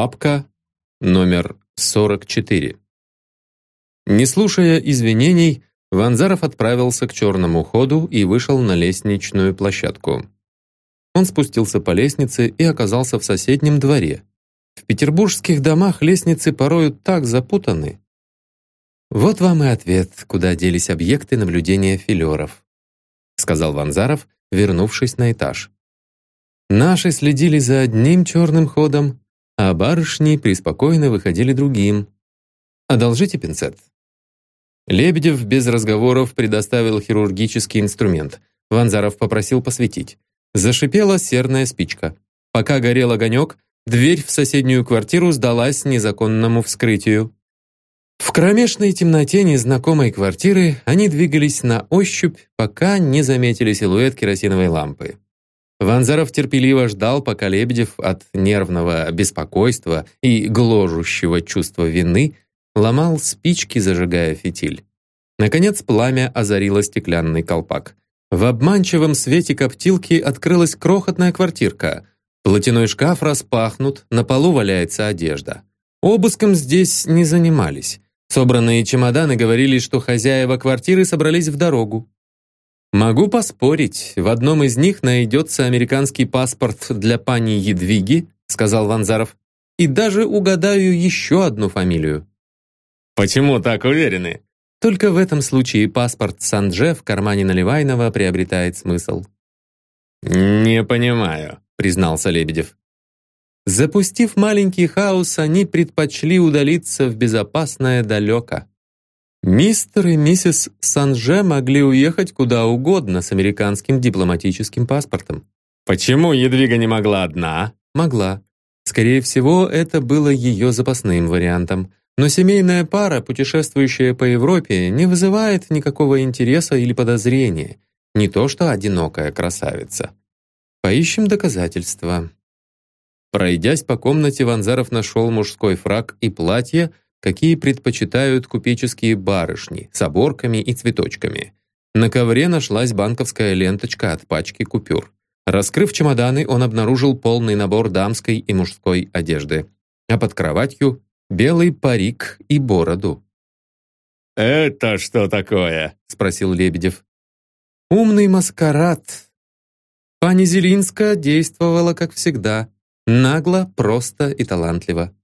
Папка номер 44. Не слушая извинений, Ванзаров отправился к черному ходу и вышел на лестничную площадку. Он спустился по лестнице и оказался в соседнем дворе. В петербургских домах лестницы порою так запутаны. «Вот вам и ответ, куда делись объекты наблюдения филеров», сказал Ванзаров, вернувшись на этаж. Наши следили за одним черным ходом, а барышни преспокойно выходили другим. «Одолжите пинцет». Лебедев без разговоров предоставил хирургический инструмент. Ванзаров попросил посветить. Зашипела серная спичка. Пока горел огонек, дверь в соседнюю квартиру сдалась незаконному вскрытию. В кромешной темноте незнакомой квартиры они двигались на ощупь, пока не заметили силуэт керосиновой лампы. Ванзаров терпеливо ждал, пока Лебедев от нервного беспокойства и гложущего чувства вины ломал спички, зажигая фитиль. Наконец пламя озарило стеклянный колпак. В обманчивом свете коптилки открылась крохотная квартирка. Платяной шкаф распахнут, на полу валяется одежда. Обыском здесь не занимались. Собранные чемоданы говорили, что хозяева квартиры собрались в дорогу. Могу поспорить, в одном из них найдется американский паспорт для пани Едвиги, сказал Ванзаров, и даже угадаю еще одну фамилию. Почему так уверены? Только в этом случае паспорт Сандже в кармане Наливайного приобретает смысл. «Не понимаю», — признался Лебедев. Запустив маленький хаос, они предпочли удалиться в безопасное далеко. Мистер и миссис Санже могли уехать куда угодно с американским дипломатическим паспортом. Почему Едвига не могла одна? Могла. Скорее всего, это было ее запасным вариантом. Но семейная пара, путешествующая по Европе, не вызывает никакого интереса или подозрения. Не то что одинокая красавица. Поищем доказательства. Пройдясь по комнате, Ванзаров нашел мужской фраг и платье, какие предпочитают купеческие барышни с оборками и цветочками. На ковре нашлась банковская ленточка от пачки купюр. Раскрыв чемоданы, он обнаружил полный набор дамской и мужской одежды. А под кроватью — белый парик и бороду. «Это что такое?» — спросил Лебедев. «Умный маскарад». Пани Зелинска действовала, как всегда, нагло, просто и талантливо.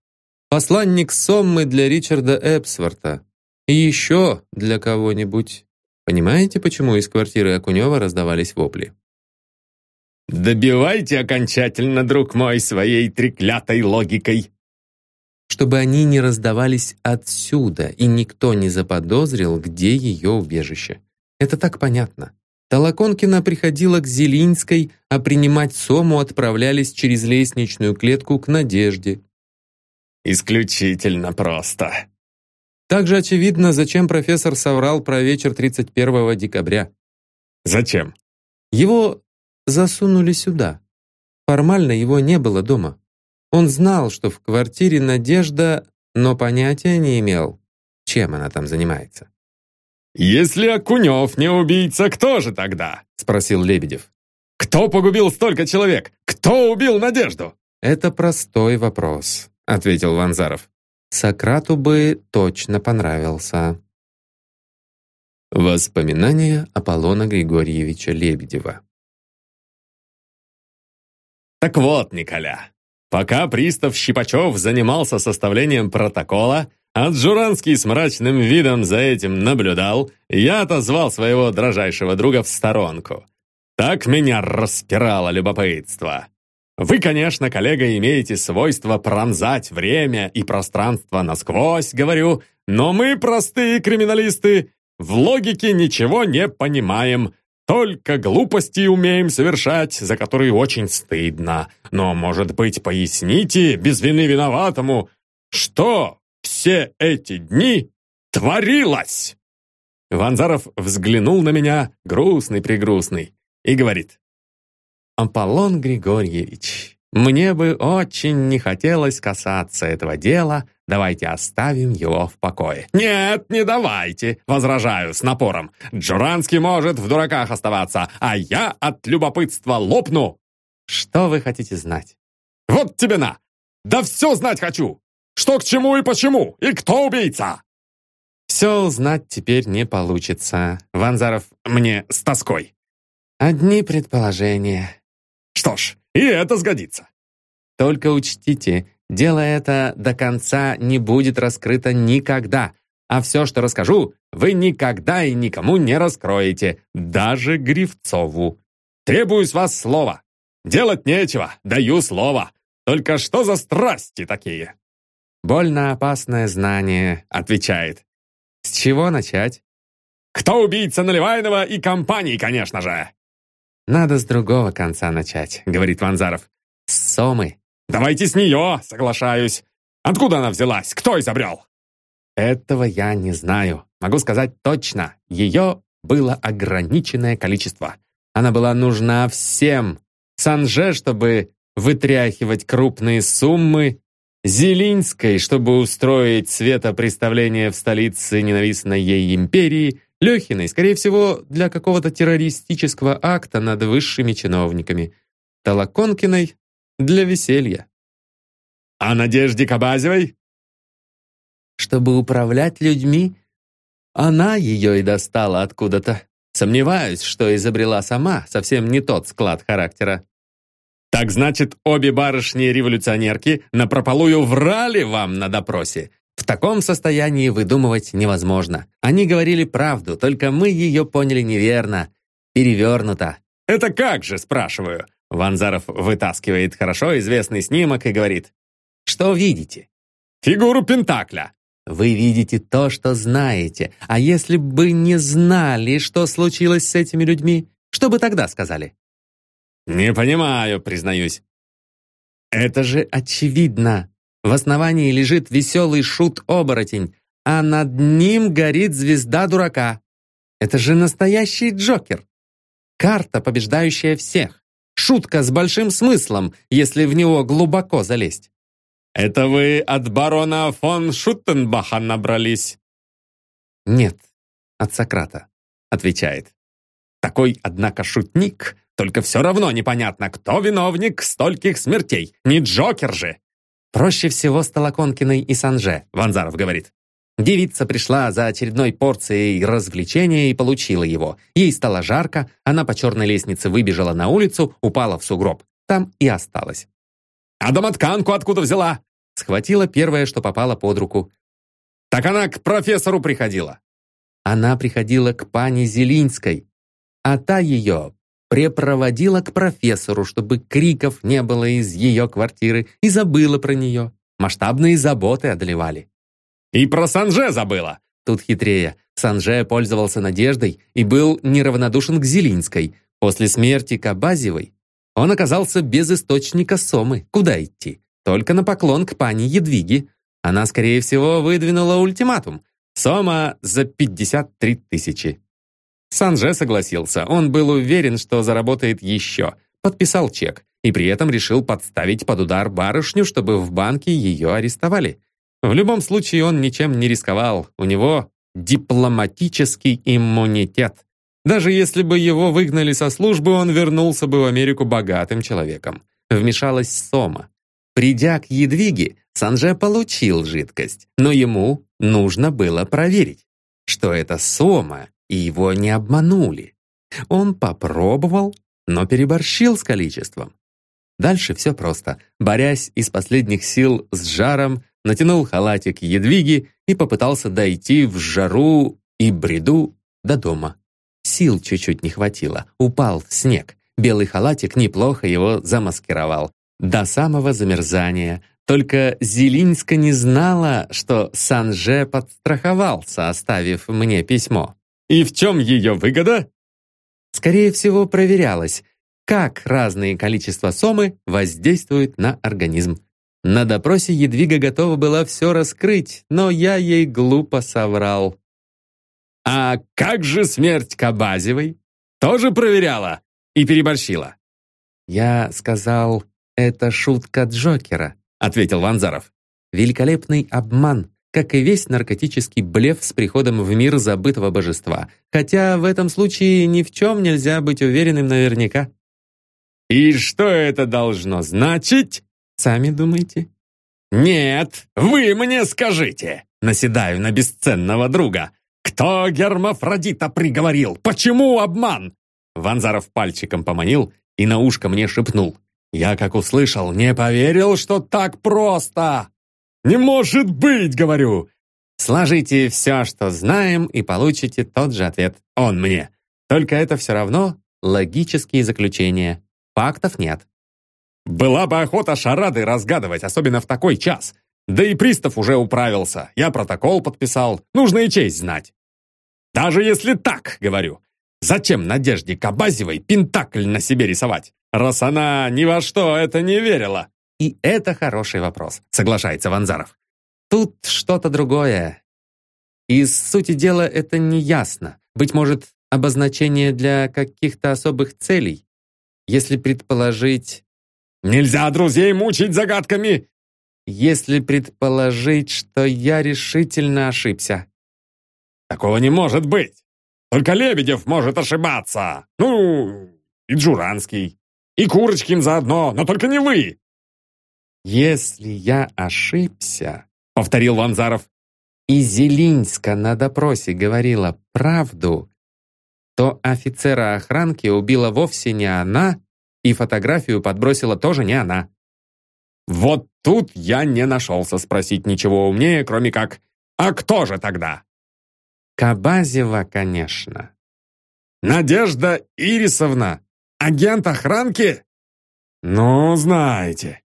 Посланник Соммы для Ричарда Эпсворта. И еще для кого-нибудь. Понимаете, почему из квартиры Акунева раздавались вопли? «Добивайте окончательно, друг мой, своей треклятой логикой!» Чтобы они не раздавались отсюда, и никто не заподозрил, где ее убежище. Это так понятно. Толоконкина приходила к Зелинской, а принимать Сому отправлялись через лестничную клетку к Надежде. Исключительно просто. Также очевидно, зачем профессор соврал про вечер 31 декабря. Зачем? Его засунули сюда. Формально его не было дома. Он знал, что в квартире Надежда, но понятия не имел, чем она там занимается. «Если Окунев не убийца, кто же тогда?» — спросил Лебедев. «Кто погубил столько человек? Кто убил Надежду?» Это простой вопрос. — ответил Ванзаров. «Сократу бы точно понравился». Воспоминания Аполлона Григорьевича Лебедева Так вот, Николя, пока пристав Щипачев занимался составлением протокола, а Джуранский с мрачным видом за этим наблюдал, я отозвал своего дрожайшего друга в сторонку. Так меня распирало любопытство. Вы, конечно, коллега, имеете свойство пронзать время и пространство насквозь, говорю, но мы, простые криминалисты, в логике ничего не понимаем, только глупости умеем совершать, за которые очень стыдно. Но, может быть, поясните без вины виноватому, что все эти дни творилось?» Ванзаров взглянул на меня, грустный-пригрустный, и говорит, Аполлон Григорьевич, мне бы очень не хотелось касаться этого дела, давайте оставим его в покое». «Нет, не давайте!» — возражаю с напором. «Джуранский может в дураках оставаться, а я от любопытства лопну!» «Что вы хотите знать?» «Вот тебе на! Да все знать хочу! Что к чему и почему? И кто убийца?» «Все узнать теперь не получится. Ванзаров мне с тоской. Одни предположения. Что ж, и это сгодится. Только учтите, дело это до конца не будет раскрыто никогда, а все, что расскажу, вы никогда и никому не раскроете, даже Гривцову. Требую с вас слова. Делать нечего, даю слово. Только что за страсти такие?» «Больно опасное знание», — отвечает. «С чего начать?» «Кто убийца Наливайного и компании, конечно же!» «Надо с другого конца начать», — говорит Ванзаров. «С Сомы». «Давайте с нее, соглашаюсь. Откуда она взялась? Кто изобрел?» «Этого я не знаю. Могу сказать точно. Ее было ограниченное количество. Она была нужна всем. Санже, чтобы вытряхивать крупные суммы, Зелинской, чтобы устроить светопреставление в столице ненавистной ей империи, Лехиной, скорее всего, для какого-то террористического акта над высшими чиновниками, Толоконкиной для веселья. А Надежде Кабазевой? Чтобы управлять людьми, она ее и достала откуда-то. Сомневаюсь, что изобрела сама, совсем не тот склад характера. Так значит, обе барышни-революционерки напропалую врали вам на допросе. В таком состоянии выдумывать невозможно. Они говорили правду, только мы ее поняли неверно. Перевернуто. «Это как же?» – спрашиваю. Ванзаров вытаскивает хорошо известный снимок и говорит. «Что видите?» «Фигуру Пентакля». Вы видите то, что знаете. А если бы не знали, что случилось с этими людьми, что бы тогда сказали? Не понимаю, признаюсь. Это же очевидно. В основании лежит веселый шут-оборотень, а над ним горит звезда дурака. Это же настоящий Джокер. Карта, побеждающая всех. Шутка с большим смыслом, если в него глубоко залезть. «Это вы от барона фон Шуттенбаха набрались?» «Нет, от Сократа», — отвечает. «Такой, однако, шутник, только все равно непонятно, кто виновник стольких смертей. Не Джокер же!» «Проще всего с Толоконкиной и Санже», — Ванзаров говорит. Девица пришла за очередной порцией развлечения и получила его. Ей стало жарко, она по черной лестнице выбежала на улицу, упала в сугроб. Там и осталась. «А домотканку откуда взяла?» Схватила первое, что попало под руку. «Так она к профессору приходила». Она приходила к пане Зелинской, а та ее препроводила к профессору, чтобы криков не было из ее квартиры, и забыла про нее. Масштабные заботы одолевали. «И про Санже забыла!» Тут хитрее. Санже пользовался надеждой и был неравнодушен к Зелинской. После смерти Кабазевой он оказался без источника Сомы. Куда идти? Только на поклон к пани Едвиге. Она, скорее всего, выдвинула ультиматум. Сома за 53 тысячи. Санже согласился. Он был уверен, что заработает еще. Подписал чек. И при этом решил подставить под удар барышню, чтобы в банке ее арестовали. В любом случае он ничем не рисковал. У него дипломатический иммунитет. Даже если бы его выгнали со службы, он вернулся бы в Америку богатым человеком. Вмешалась Сома. Придя к Едвиге, Санже получил жидкость, но ему нужно было проверить, что это Сома, и его не обманули. Он попробовал, но переборщил с количеством. Дальше все просто. Борясь из последних сил с жаром, натянул халатик Едвиги и попытался дойти в жару и бреду до дома. Сил чуть-чуть не хватило. Упал в снег. Белый халатик неплохо его замаскировал. До самого замерзания. Только Зелинска не знала, что Санже подстраховался, оставив мне письмо. И в чем ее выгода? Скорее всего, проверялось, как разные количества сомы воздействуют на организм. На допросе Едвига готова была все раскрыть, но я ей глупо соврал. «А как же смерть Кабазевой? Тоже проверяла и переборщила?» «Я сказал, это шутка Джокера», — ответил Ванзаров. «Великолепный обман, как и весь наркотический блеф с приходом в мир забытого божества. Хотя в этом случае ни в чем нельзя быть уверенным наверняка». «И что это должно значить?» «Сами думайте». «Нет, вы мне скажите!» Наседаю на бесценного друга. «Кто гермафродита приговорил? Почему обман?» Ванзаров пальчиком поманил и на ушко мне шепнул. Я, как услышал, не поверил, что так просто. «Не может быть!» — говорю. Сложите все, что знаем, и получите тот же ответ. Он мне. Только это все равно логические заключения. Фактов нет. Была бы охота шарады разгадывать, особенно в такой час. Да и пристав уже управился. Я протокол подписал. Нужно и честь знать. Даже если так, говорю. Зачем Надежде Кабазевой пентакль на себе рисовать, раз она ни во что это не верила? И это хороший вопрос, соглашается Ванзаров. Тут что-то другое. Из сути дела это не ясно. Быть может, обозначение для каких-то особых целей. Если предположить... Нельзя друзей мучить загадками! Если предположить, что я решительно ошибся. Такого не может быть. Только Лебедев может ошибаться. Ну, и Джуранский. И Курочкин заодно, но только не вы. Если я ошибся, повторил Ванзаров, и Зелинска на допросе говорила правду, то офицера охранки убила вовсе не она, и фотографию подбросила тоже не она. Вот тут я не нашелся спросить ничего умнее, кроме как «А кто же тогда?» Кабазева, конечно. «Надежда Ирисовна, агент охранки?» «Ну, знаете».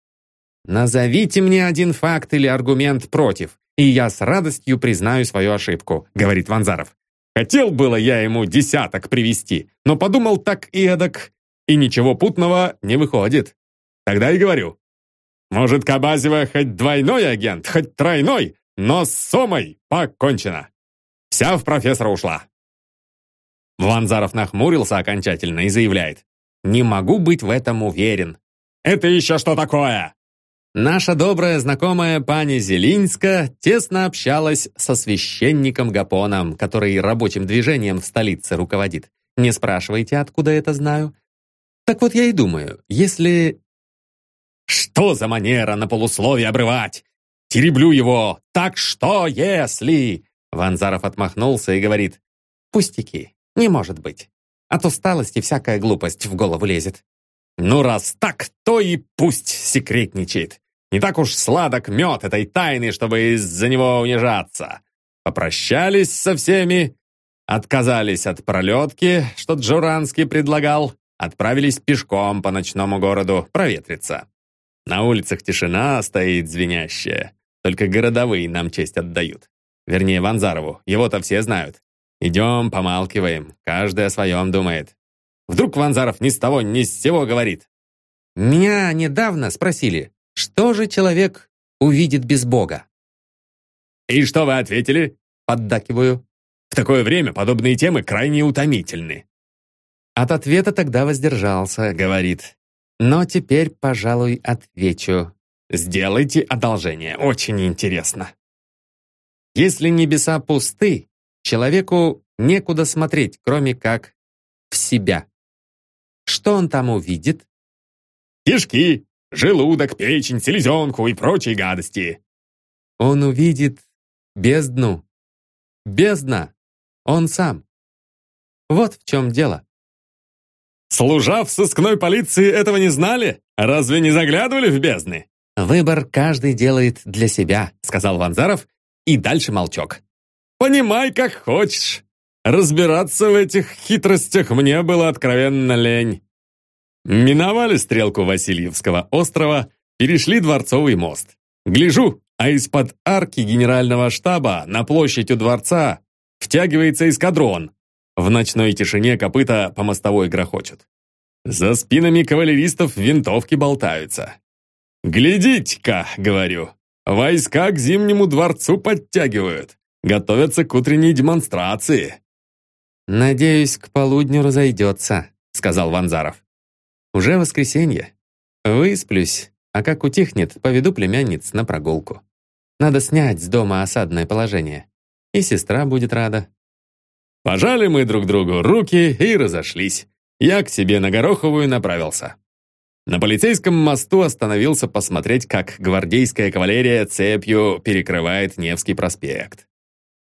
«Назовите мне один факт или аргумент против, и я с радостью признаю свою ошибку», — говорит Ванзаров. Хотел было я ему десяток привести, но подумал так и эдак, и ничего путного не выходит. Тогда и говорю. Может, Кабазева хоть двойной агент, хоть тройной, но с Сомой покончено. Вся в профессора ушла. Ванзаров нахмурился окончательно и заявляет. «Не могу быть в этом уверен». «Это еще что такое?» Наша добрая знакомая пани Зелинска тесно общалась со священником Гапоном, который рабочим движением в столице руководит. Не спрашивайте, откуда это знаю. Так вот я и думаю, если... Что за манера на полусловие обрывать? Тереблю его. Так что, если... Ванзаров отмахнулся и говорит. Пустяки, не может быть. От усталости всякая глупость в голову лезет. Ну, раз так, то и пусть секретничает. Не так уж сладок мед этой тайны, чтобы из-за него унижаться. Попрощались со всеми, отказались от пролетки, что Джуранский предлагал, отправились пешком по ночному городу проветриться. На улицах тишина стоит звенящая, только городовые нам честь отдают. Вернее, Ванзарову, его-то все знают. Идем, помалкиваем, каждый о своем думает. Вдруг Ванзаров ни с того, ни с сего говорит. Меня недавно спросили, что же человек увидит без Бога? «И что вы ответили?» Поддакиваю. В такое время подобные темы крайне утомительны. От ответа тогда воздержался, говорит. Но теперь, пожалуй, отвечу. Сделайте одолжение, очень интересно. Если небеса пусты, человеку некуда смотреть, кроме как в себя. Что он там увидит? Кишки, желудок, печень, селезенку и прочие гадости. Он увидит бездну. Бездна. Он сам. Вот в чем дело. Служа в сыскной полиции, этого не знали? Разве не заглядывали в бездны? Выбор каждый делает для себя, сказал Ванзаров, и дальше молчок. Понимай, как хочешь. Разбираться в этих хитростях мне было откровенно лень. Миновали стрелку Васильевского острова, перешли Дворцовый мост. Гляжу, а из-под арки генерального штаба на площадь у дворца втягивается эскадрон. В ночной тишине копыта по мостовой грохочут. За спинами кавалеристов винтовки болтаются. «Глядите-ка», — говорю, — «войска к Зимнему дворцу подтягивают, готовятся к утренней демонстрации». «Надеюсь, к полудню разойдется», — сказал Ванзаров. «Уже воскресенье. Высплюсь, а как утихнет, поведу племянниц на прогулку. Надо снять с дома осадное положение. И сестра будет рада». Пожали мы друг другу руки и разошлись. Я к себе на Гороховую направился. На полицейском мосту остановился посмотреть, как гвардейская кавалерия цепью перекрывает Невский проспект.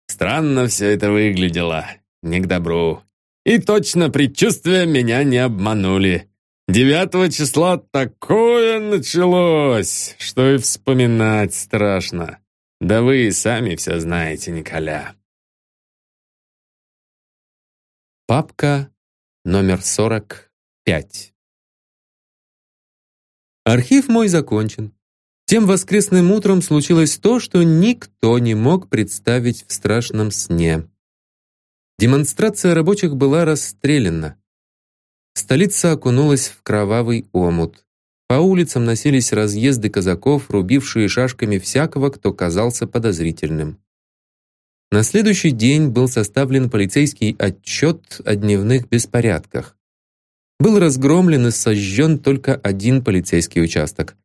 Странно все это выглядело. Не к добру. И точно предчувствия меня не обманули. Девятого числа такое началось, что и вспоминать страшно. Да вы и сами все знаете, Николя. Папка номер 45. Архив мой закончен. Тем воскресным утром случилось то, что никто не мог представить в страшном сне. Демонстрация рабочих была расстреляна. Столица окунулась в кровавый омут. По улицам носились разъезды казаков, рубившие шашками всякого, кто казался подозрительным. На следующий день был составлен полицейский отчет о дневных беспорядках. Был разгромлен и сожжен только один полицейский участок,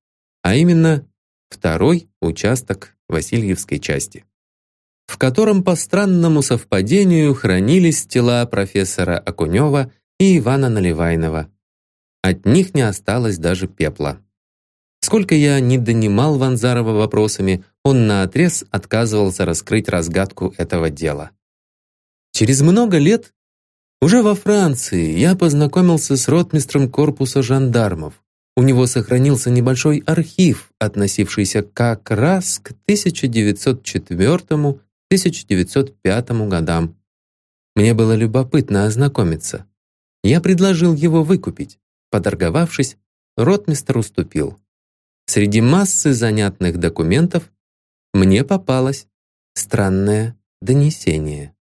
а именно второй участок Васильевской части, в котором по странному совпадению хранились тела профессора Окунева и Ивана Наливайнова. От них не осталось даже пепла. Сколько я не донимал Ванзарова вопросами, он наотрез отказывался раскрыть разгадку этого дела. Через много лет, уже во Франции, я познакомился с ротмистром корпуса жандармов. У него сохранился небольшой архив, относившийся как раз к 1904-1905 годам. Мне было любопытно ознакомиться. Я предложил его выкупить. Поторговавшись, ротмистр уступил. Среди массы занятных документов мне попалось странное донесение.